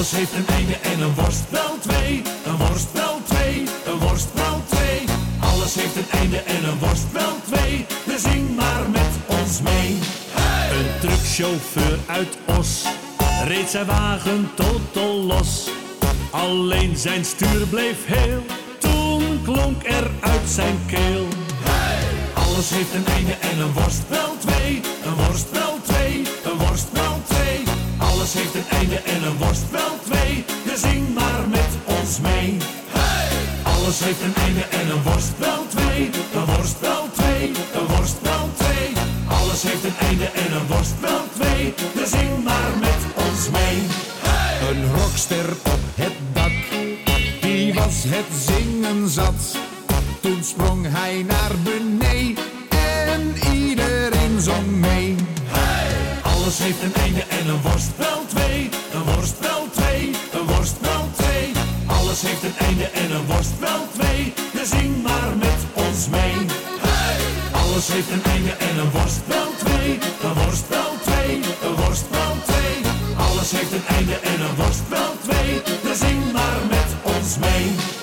Alles heeft een einde en een worst wel twee. Een worst wel twee, een worst wel twee. Alles heeft een einde en een worst wel twee. Dus zing maar met ons mee. Een truckchauffeur uit Os reed zijn wagen totaal los. Alleen zijn stuur bleef heel, toen klonk er uit zijn keel. Alles heeft een einde en een worst een einde en een worst wel twee. Dus zing maar met ons mee. Alles heeft een einde en een worst wel twee. Een worst wel twee, een worst wel twee. Alles heeft een einde en een worst wel twee. Dus zing maar met ons mee. Een rockster op het dak, die was het zingen zat. Toen sprong hij naar beneden Alles heeft een einde en een worst wel twee. Een worst wel twee, een worst wel twee. Alles heeft een einde en een worst wel twee. Dus zing maar met ons mee. Hey! Alles heeft een einde en een worst wel twee. Een worst wel twee, een worst wel twee. Alles heeft een einde en een worst wel twee. Dus zing maar met ons mee.